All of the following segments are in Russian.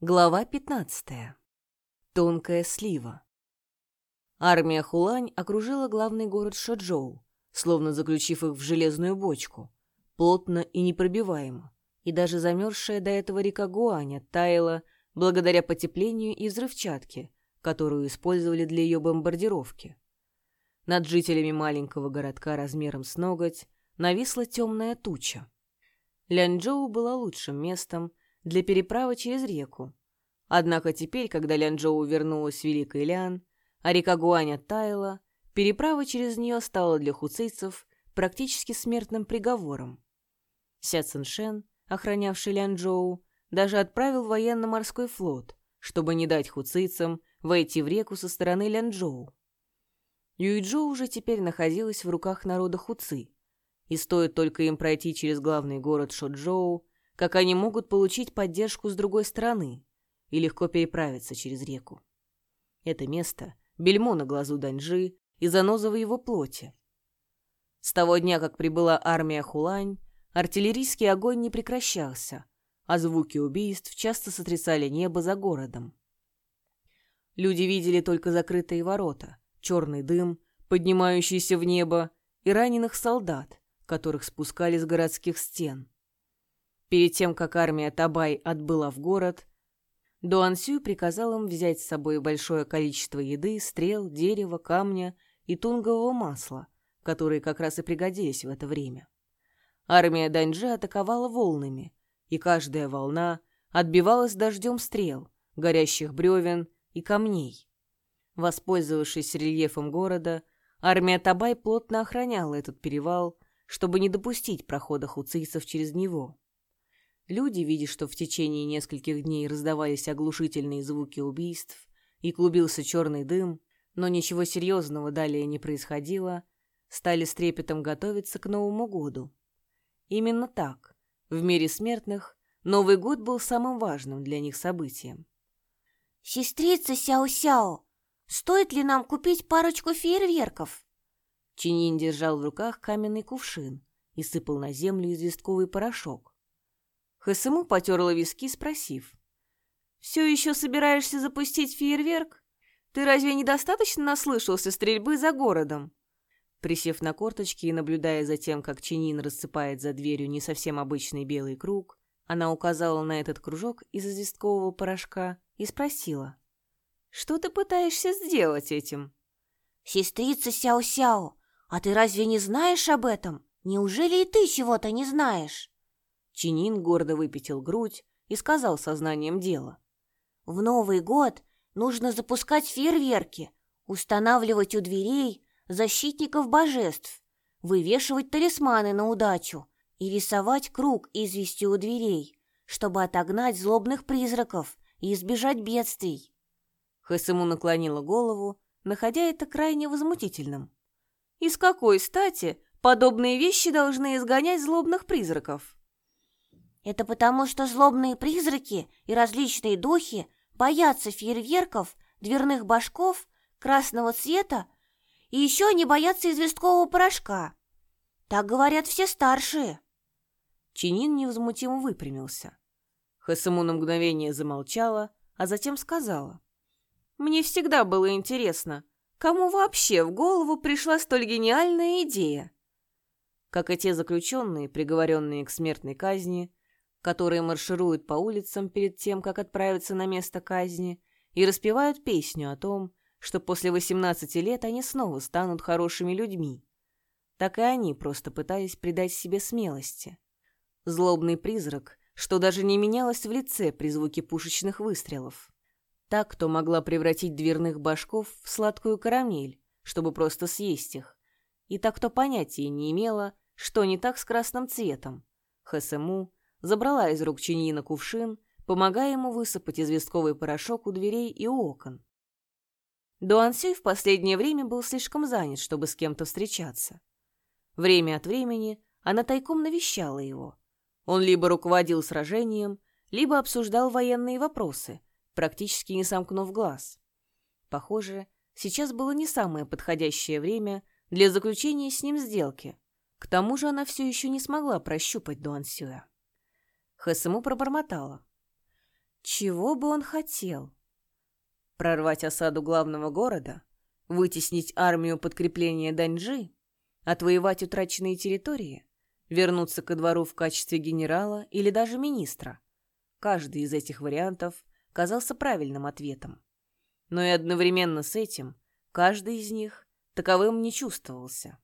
Глава 15. Тонкая слива. Армия Хулань окружила главный город Шоджоу, словно заключив их в железную бочку, плотно и непробиваемо, и даже замерзшая до этого река Гуаня таяла благодаря потеплению и взрывчатке, которую использовали для ее бомбардировки. Над жителями маленького городка размером с ноготь нависла темная туча. Лянчжоу была лучшим местом, для переправы через реку. Однако теперь, когда Лянчжоу вернулась в Великий Лян, а река Гуань оттаяла, переправа через нее стала для хуцийцев практически смертным приговором. Ся Циншен, охранявший Лянчжоу, даже отправил военно-морской флот, чтобы не дать хуцийцам войти в реку со стороны Лянчжоу. Юйчжоу уже теперь находилась в руках народа Хуци, и стоит только им пройти через главный город Шоджоу, как они могут получить поддержку с другой стороны и легко переправиться через реку. Это место — бельмо на глазу Даньжи и заноза в его плоти. С того дня, как прибыла армия Хулань, артиллерийский огонь не прекращался, а звуки убийств часто сотрясали небо за городом. Люди видели только закрытые ворота, черный дым, поднимающийся в небо, и раненых солдат, которых спускали с городских стен. Перед тем, как армия Табай отбыла в город, Дуан Сюй приказал им взять с собой большое количество еды, стрел, дерева, камня и тунгового масла, которые как раз и пригодились в это время. Армия Даньджи атаковала волнами, и каждая волна отбивалась дождем стрел, горящих бревен и камней. Воспользовавшись рельефом города, армия Табай плотно охраняла этот перевал, чтобы не допустить прохода хуцийцев через него. Люди, видя, что в течение нескольких дней раздавались оглушительные звуки убийств и клубился черный дым, но ничего серьезного далее не происходило, стали с трепетом готовиться к Новому году. Именно так, в мире смертных, Новый год был самым важным для них событием. «Сестрица Сяо-Сяо, стоит ли нам купить парочку фейерверков?» Чинин держал в руках каменный кувшин и сыпал на землю известковый порошок. ХСМУ потерла виски, спросив. «Все еще собираешься запустить фейерверк? Ты разве недостаточно наслышался стрельбы за городом?» Присев на корточки и наблюдая за тем, как Чинин рассыпает за дверью не совсем обычный белый круг, она указала на этот кружок из известкового порошка и спросила. «Что ты пытаешься сделать этим?» «Сестрица Сяо-Сяо, а ты разве не знаешь об этом? Неужели и ты чего-то не знаешь?» Чинин гордо выпятил грудь и сказал сознанием дела. «В Новый год нужно запускать фейерверки, устанавливать у дверей защитников божеств, вывешивать талисманы на удачу и рисовать круг известью у дверей, чтобы отогнать злобных призраков и избежать бедствий». Хэсэму наклонила голову, находя это крайне возмутительным. «И с какой стати подобные вещи должны изгонять злобных призраков?» Это потому, что злобные призраки и различные духи боятся фейерверков, дверных башков, красного цвета и еще они боятся известкового порошка. Так говорят все старшие. Чинин невозмутимо выпрямился. Хасаму на мгновение замолчала, а затем сказала. «Мне всегда было интересно, кому вообще в голову пришла столь гениальная идея?» Как и те заключенные, приговоренные к смертной казни, которые маршируют по улицам перед тем, как отправиться на место казни, и распевают песню о том, что после 18 лет они снова станут хорошими людьми. Так и они просто пытались придать себе смелости. Злобный призрак, что даже не менялось в лице при звуке пушечных выстрелов. Так, кто могла превратить дверных башков в сладкую карамель, чтобы просто съесть их. И так, кто понятия не имела, что не так с красным цветом. ХСМУ забрала из рук Чиньина кувшин, помогая ему высыпать известковый порошок у дверей и у окон. Дуан Сюй в последнее время был слишком занят, чтобы с кем-то встречаться. Время от времени она тайком навещала его. Он либо руководил сражением, либо обсуждал военные вопросы, практически не сомкнув глаз. Похоже, сейчас было не самое подходящее время для заключения с ним сделки. К тому же она все еще не смогла прощупать Дуан Сюя. Хэсэму пробормотала. Чего бы он хотел? Прорвать осаду главного города? Вытеснить армию подкрепления Даньжи? Отвоевать утраченные территории? Вернуться ко двору в качестве генерала или даже министра? Каждый из этих вариантов казался правильным ответом. Но и одновременно с этим каждый из них таковым не чувствовался.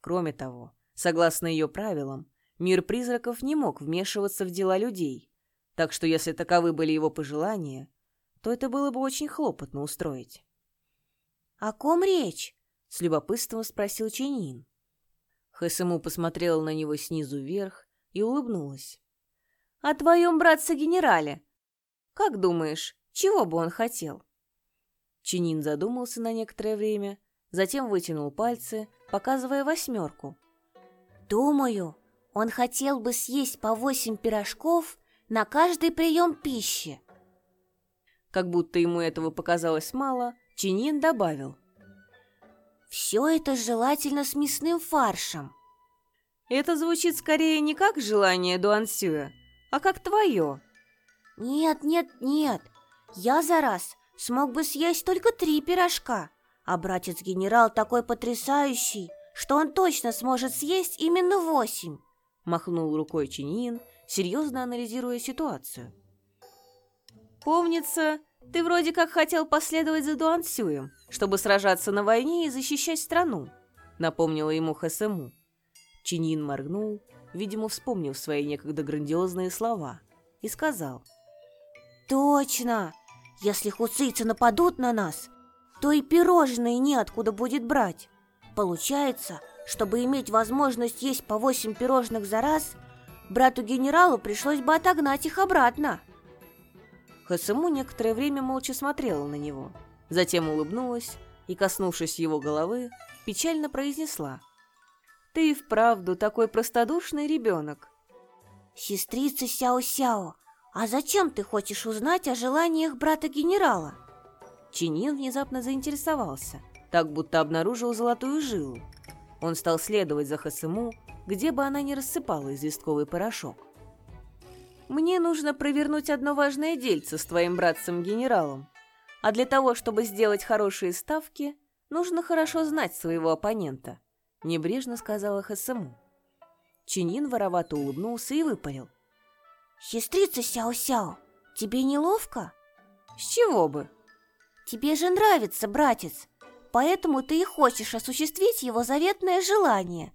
Кроме того, согласно ее правилам, мир призраков не мог вмешиваться в дела людей, так что если таковы были его пожелания, то это было бы очень хлопотно устроить. «О ком речь?» — с любопытством спросил Ченин. Хэсэму посмотрела на него снизу вверх и улыбнулась. «О твоем братце-генерале. Как думаешь, чего бы он хотел?» Чинин задумался на некоторое время, затем вытянул пальцы, показывая восьмерку. «Думаю, он хотел бы съесть по восемь пирожков на каждый прием пищи». Как будто ему этого показалось мало, Чинин добавил. «Все это желательно с мясным фаршем». «Это звучит скорее не как желание Дуансюя, а как твое». «Нет, нет, нет, я за раз смог бы съесть только три пирожка, а братец-генерал такой потрясающий, что он точно сможет съесть именно восемь!» Махнул рукой Чинин, серьезно анализируя ситуацию. «Помнится, ты вроде как хотел последовать за Дуансюем, чтобы сражаться на войне и защищать страну», напомнила ему Хэсэму. Чинин моргнул, видимо, вспомнив свои некогда грандиозные слова, и сказал. «Точно! Если хуцийцы нападут на нас, то и пирожные неоткуда будет брать. Получается, чтобы иметь возможность есть по восемь пирожных за раз, брату-генералу пришлось бы отогнать их обратно. Хасему некоторое время молча смотрела на него, затем улыбнулась и, коснувшись его головы, печально произнесла. «Ты и вправду такой простодушный ребенок». «Сестрица Сяо-Сяо, а зачем ты хочешь узнать о желаниях брата-генерала?» Чинин внезапно заинтересовался, так будто обнаружил золотую жилу. Он стал следовать за Хасему, где бы она ни рассыпала известковый порошок. «Мне нужно провернуть одно важное дельце с твоим братцем-генералом, а для того, чтобы сделать хорошие ставки, нужно хорошо знать своего оппонента», — небрежно сказала Хасему. Чинин воровато улыбнулся и выпалил. «Сестрица Сяо-Сяо, тебе неловко?» «С чего бы?» Тебе же нравится, братец, поэтому ты и хочешь осуществить его заветное желание.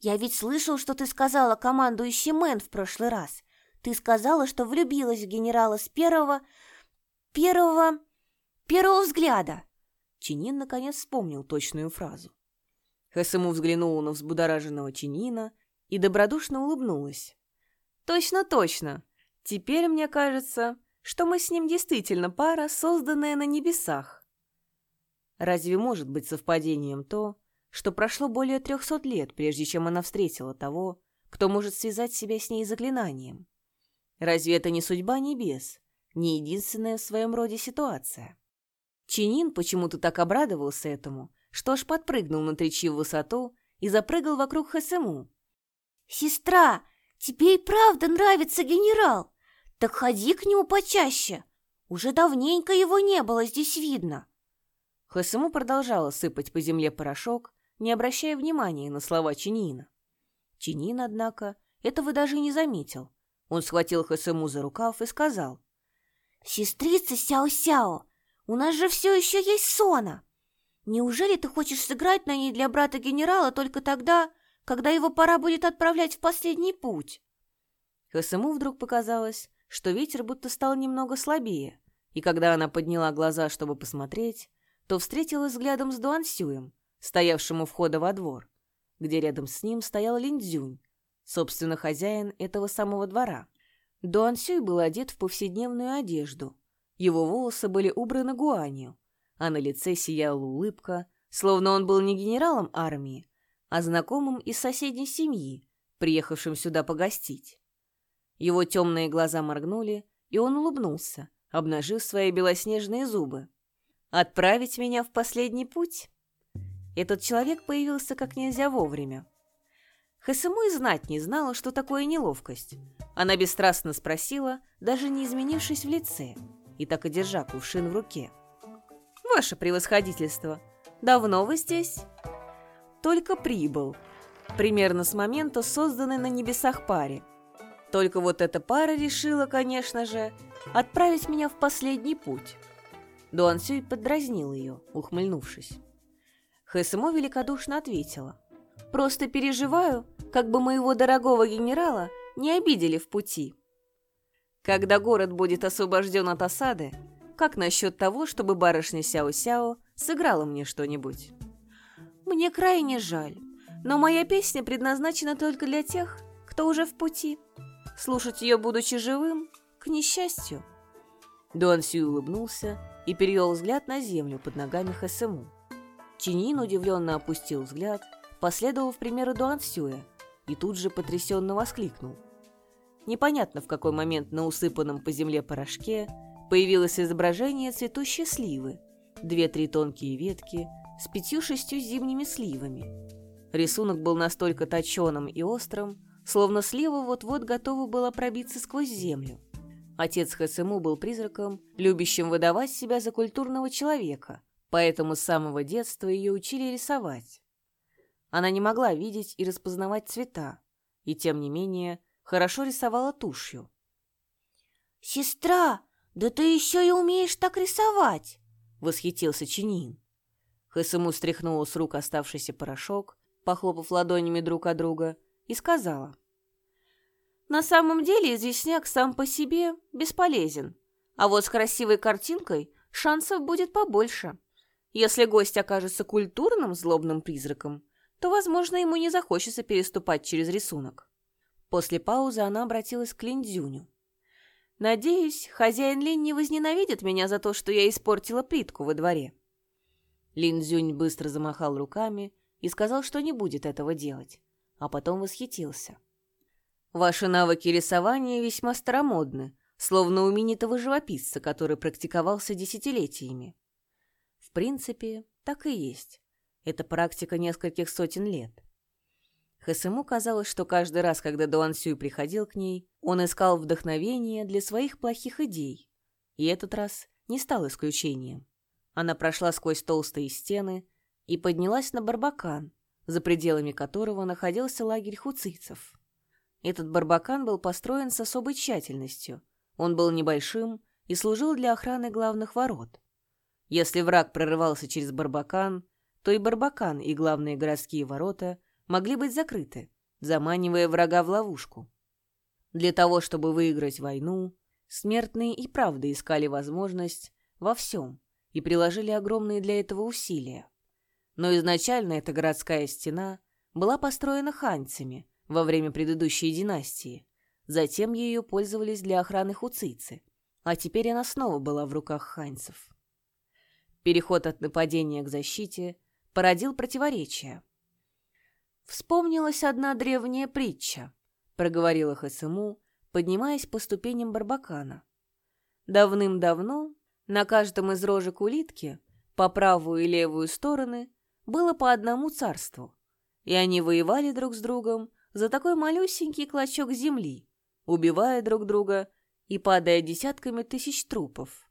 Я ведь слышал, что ты сказала командующий Мэн в прошлый раз. Ты сказала, что влюбилась в генерала с первого... первого... первого взгляда. Чинин наконец вспомнил точную фразу. Хэсэму взглянула на взбудораженного Чинина и добродушно улыбнулась. «Точно, точно. Теперь, мне кажется, что мы с ним действительно пара, созданная на небесах. Разве может быть совпадением то, что прошло более трехсот лет, прежде чем она встретила того, кто может связать себя с ней заклинанием? Разве это не судьба небес, не единственная в своем роде ситуация? Чинин почему-то так обрадовался этому, что аж подпрыгнул на тричи в высоту и запрыгал вокруг Хасему. «Сестра, тебе и правда нравится генерал!» Так ходи к нему почаще. Уже давненько его не было здесь видно. Хасему продолжала сыпать по земле порошок, не обращая внимания на слова Чинина. Чинин, однако, этого даже не заметил. Он схватил Хасему за рукав и сказал. «Сестрица Сяо-Сяо, у нас же все еще есть Сона. Неужели ты хочешь сыграть на ней для брата генерала только тогда, когда его пора будет отправлять в последний путь?» Хасему вдруг показалось, что ветер будто стал немного слабее, и когда она подняла глаза, чтобы посмотреть, то встретилась взглядом с Дуансюем, стоявшим у входа во двор, где рядом с ним стоял Линдзюнь, собственно, хозяин этого самого двора. Дуансюй был одет в повседневную одежду, его волосы были убраны гуанью, а на лице сияла улыбка, словно он был не генералом армии, а знакомым из соседней семьи, приехавшим сюда погостить. Его темные глаза моргнули, и он улыбнулся, обнажив свои белоснежные зубы. «Отправить меня в последний путь?» Этот человек появился как нельзя вовремя. Хэсэму и знать не знала, что такое неловкость. Она бесстрастно спросила, даже не изменившись в лице, и так и кувшин в руке. «Ваше превосходительство, давно вы здесь?» «Только прибыл. Примерно с момента созданной на небесах паре. Только вот эта пара решила, конечно же, отправить меня в последний путь». Дуан Сюй поддразнил ее, ухмыльнувшись. Хэсэмо великодушно ответила. «Просто переживаю, как бы моего дорогого генерала не обидели в пути. Когда город будет освобожден от осады, как насчет того, чтобы барышня Сяо-Сяо сыграла мне что-нибудь? Мне крайне жаль, но моя песня предназначена только для тех, кто уже в пути. Слушать ее, будучи живым, к несчастью. Дуан Сюй улыбнулся и перевел взгляд на землю под ногами Хэсэму. Чинин удивленно опустил взгляд, последовал в примеру Дуан Сюя и тут же потрясенно воскликнул. Непонятно, в какой момент на усыпанном по земле порошке появилось изображение цветущей сливы, две-три тонкие ветки с пятью-шестью зимними сливами. Рисунок был настолько точеным и острым, словно слива вот-вот готова была пробиться сквозь землю. Отец Хэсэму был призраком, любящим выдавать себя за культурного человека, поэтому с самого детства ее учили рисовать. Она не могла видеть и распознавать цвета, и, тем не менее, хорошо рисовала тушью. «Сестра, да ты еще и умеешь так рисовать!» — восхитился Чинин. Хэсэму стряхнула с рук оставшийся порошок, похлопав ладонями друг от друга, и сказала. «На самом деле известняк сам по себе бесполезен, а вот с красивой картинкой шансов будет побольше. Если гость окажется культурным злобным призраком, то, возможно, ему не захочется переступать через рисунок. После паузы она обратилась к Линдзюню. «Надеюсь, хозяин Лин не возненавидит меня за то, что я испортила плитку во дворе». Линдзюнь быстро замахал руками и сказал, что не будет этого делать, а потом восхитился. «Ваши навыки рисования весьма старомодны, словно у именитого живописца, который практиковался десятилетиями. В принципе, так и есть. Это практика нескольких сотен лет. Хэсэму казалось, что каждый раз, когда Дуан Сюй приходил к ней, он искал вдохновение для своих плохих идей. И этот раз не стал исключением. Она прошла сквозь толстые стены и поднялась на барбакан, за пределами которого находился лагерь хуцийцев. Этот барбакан был построен с особой тщательностью. Он был небольшим и служил для охраны главных ворот. Если враг прорывался через Барбакан, то и Барбакан и главные городские ворота могли быть закрыты, заманивая врага в ловушку. Для того, чтобы выиграть войну, смертные и правда искали возможность во всем и приложили огромные для этого усилия. Но изначально эта городская стена была построена ханьцами во время предыдущей династии, затем ее пользовались для охраны хуцийцы, а теперь она снова была в руках ханьцев. Переход от нападения к защите породил противоречия. «Вспомнилась одна древняя притча», — проговорила Хасыму, поднимаясь по ступеням Барбакана. Давным-давно на каждом из рожек улитки, по правую и левую стороны, было по одному царству, и они воевали друг с другом за такой малюсенький клочок земли, убивая друг друга и падая десятками тысяч трупов.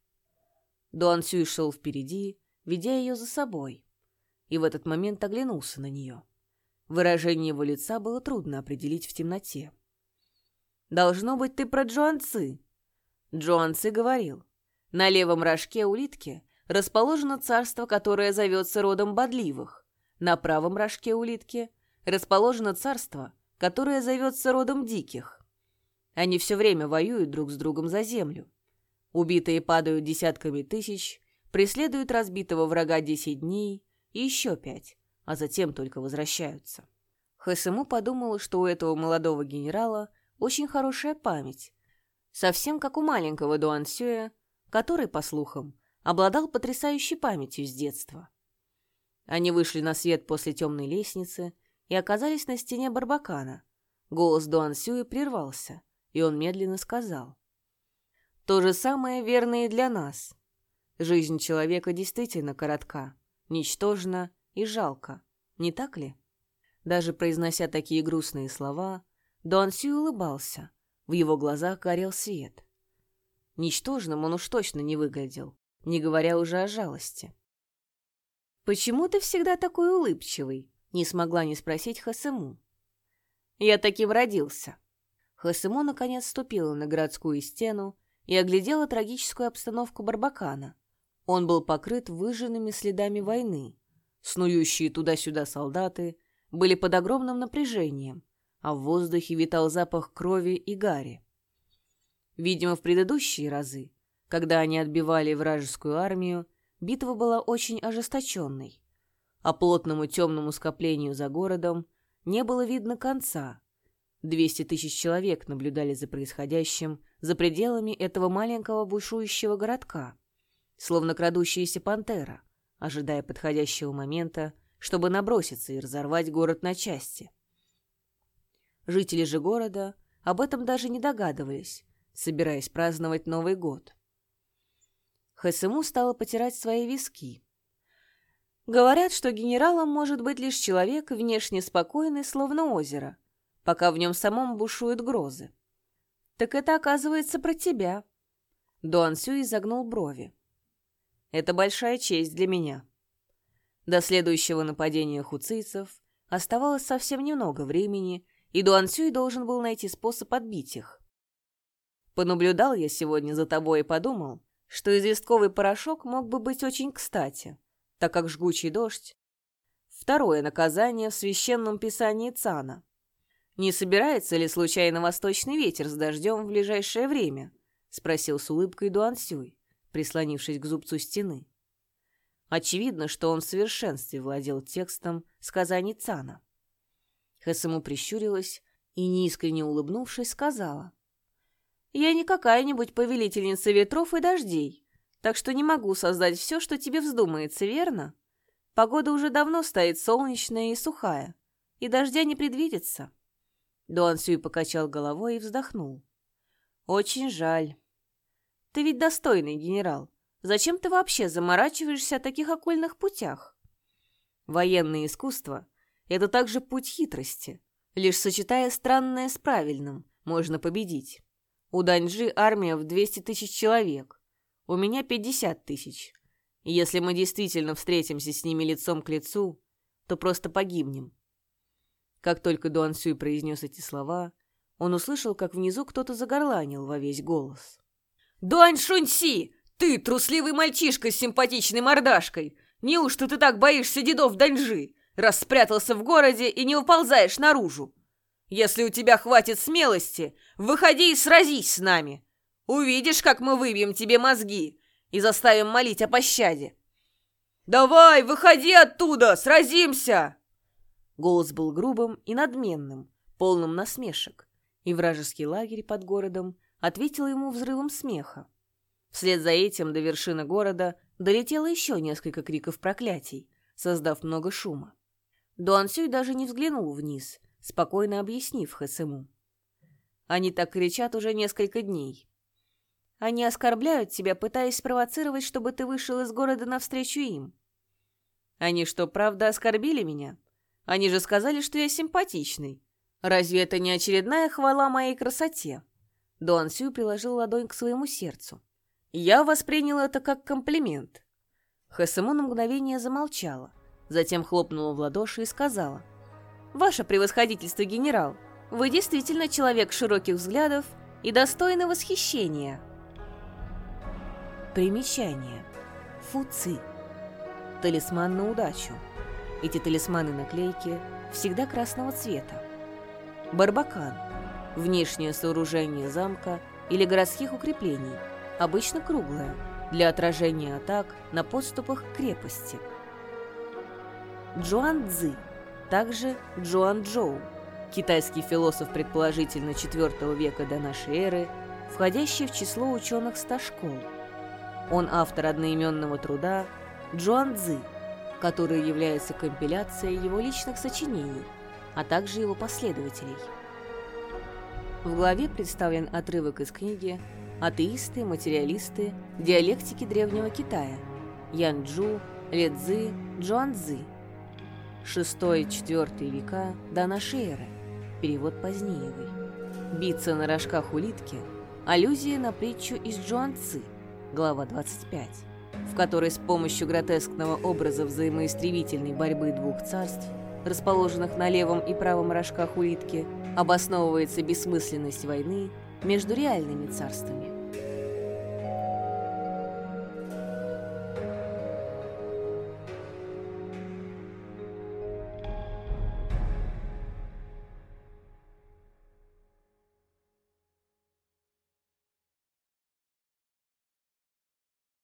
Дуан Сюй шел впереди, ведя ее за собой, и в этот момент оглянулся на нее. Выражение его лица было трудно определить в темноте. «Должно быть, ты про Джуанцы!» Джуанцы говорил. «На левом рожке улитки расположено царство, которое зовется родом бодливых. На правом рожке улитки расположено царство, которое зовется родом диких. Они все время воюют друг с другом за землю. Убитые падают десятками тысяч, преследуют разбитого врага десять дней и еще пять, а затем только возвращаются. Хэсэму подумала, что у этого молодого генерала очень хорошая память, совсем как у маленького Дуан Сюэ, который, по слухам, обладал потрясающей памятью с детства. Они вышли на свет после темной лестницы и оказались на стене Барбакана. Голос Дуан Сюэ прервался, и он медленно сказал. То же самое верно и для нас. Жизнь человека действительно коротка, ничтожна и жалко, не так ли? Даже произнося такие грустные слова, Дуан Сюй улыбался. В его глазах горел свет. Ничтожным он уж точно не выглядел, не говоря уже о жалости. «Почему ты всегда такой улыбчивый?» — не смогла не спросить Хасему. «Я таким родился». Хасему наконец ступила на городскую стену и оглядела трагическую обстановку Барбакана. Он был покрыт выжженными следами войны. Снующие туда-сюда солдаты были под огромным напряжением, а в воздухе витал запах крови и гари. Видимо, в предыдущие разы, когда они отбивали вражескую армию, битва была очень ожесточенной, а плотному темному скоплению за городом не было видно конца. Двести тысяч человек наблюдали за происходящим за пределами этого маленького бушующего городка, словно крадущаяся пантера, ожидая подходящего момента, чтобы наброситься и разорвать город на части. Жители же города об этом даже не догадывались, собираясь праздновать Новый год. Хэсэму стала потирать свои виски. Говорят, что генералом может быть лишь человек, внешне спокойный, словно озеро, пока в нем самом бушуют грозы. Так это, оказывается, про тебя. Дуан Сю изогнул брови. Это большая честь для меня. До следующего нападения хуцийцев оставалось совсем немного времени, и Дуан Сюй должен был найти способ отбить их. Понаблюдал я сегодня за тобой и подумал, что известковый порошок мог бы быть очень кстати, так как жгучий дождь — второе наказание в священном писании Цана. Не собирается ли случайно восточный ветер с дождем в ближайшее время? — спросил с улыбкой Дуан Сюй, прислонившись к зубцу стены. Очевидно, что он в совершенстве владел текстом сказаний Цана. Хэсэму прищурилась и, неискренне улыбнувшись, сказала. «Я не какая-нибудь повелительница ветров и дождей, так что не могу создать все, что тебе вздумается, верно? Погода уже давно стоит солнечная и сухая, и дождя не предвидится». Дуан Сюй покачал головой и вздохнул. «Очень жаль. Ты ведь достойный генерал. Зачем ты вообще заморачиваешься о таких окольных путях? Военное искусство это также путь хитрости. Лишь сочетая странное с правильным, можно победить. У Даньжи армия в 200 тысяч человек. У меня 50 тысяч. Если мы действительно встретимся с ними лицом к лицу, то просто погибнем. Как только Дуан Сюй произнес эти слова, он услышал, как внизу кто-то загорланил во весь голос. «Дуань Шуньси! Ты, трусливый мальчишка с симпатичной мордашкой! Неужто ты так боишься дедов Даньжи? раз спрятался в городе и не выползаешь наружу. Если у тебя хватит смелости, выходи и сразись с нами. Увидишь, как мы выбьем тебе мозги и заставим молить о пощаде. «Давай, выходи оттуда, сразимся!» Голос был грубым и надменным, полным насмешек, и вражеский лагерь под городом ответил ему взрывом смеха. Вслед за этим до вершины города долетело еще несколько криков проклятий, создав много шума. Дуан Сюй даже не взглянул вниз, спокойно объяснив Хэсэму. Они так кричат уже несколько дней. Они оскорбляют тебя, пытаясь спровоцировать, чтобы ты вышел из города навстречу им. Они что, правда оскорбили меня? Они же сказали, что я симпатичный. Разве это не очередная хвала моей красоте? Дуан Сю приложил ладонь к своему сердцу. Я воспринял это как комплимент. Хэсэму на мгновение замолчала. Затем хлопнула в ладоши и сказала. «Ваше превосходительство, генерал, вы действительно человек широких взглядов и достойны восхищения». Примечание. Фуци. Талисман на удачу. Эти талисманы-наклейки всегда красного цвета. Барбакан. Внешнее сооружение замка или городских укреплений, обычно круглое, для отражения атак на подступах к крепости – Джоан Цзы, также Джоан Джоу, китайский философ предположительно IV века до нашей эры, входящий в число ученых ста школ. Он автор одноименного труда Джоан Цзы, который является компиляцией его личных сочинений, а также его последователей. В главе представлен отрывок из книги «Атеисты, материалисты, диалектики Древнего Китая» Ян Джу, Ле Цзы, Джоан Цзы – 6-4 века до нашей эры. Перевод Позднеевой. Биться на рожках улитки – аллюзия на притчу из Джуанцы, глава 25, в которой с помощью гротескного образа взаимоистребительной борьбы двух царств, расположенных на левом и правом рожках улитки, обосновывается бессмысленность войны между реальными царствами.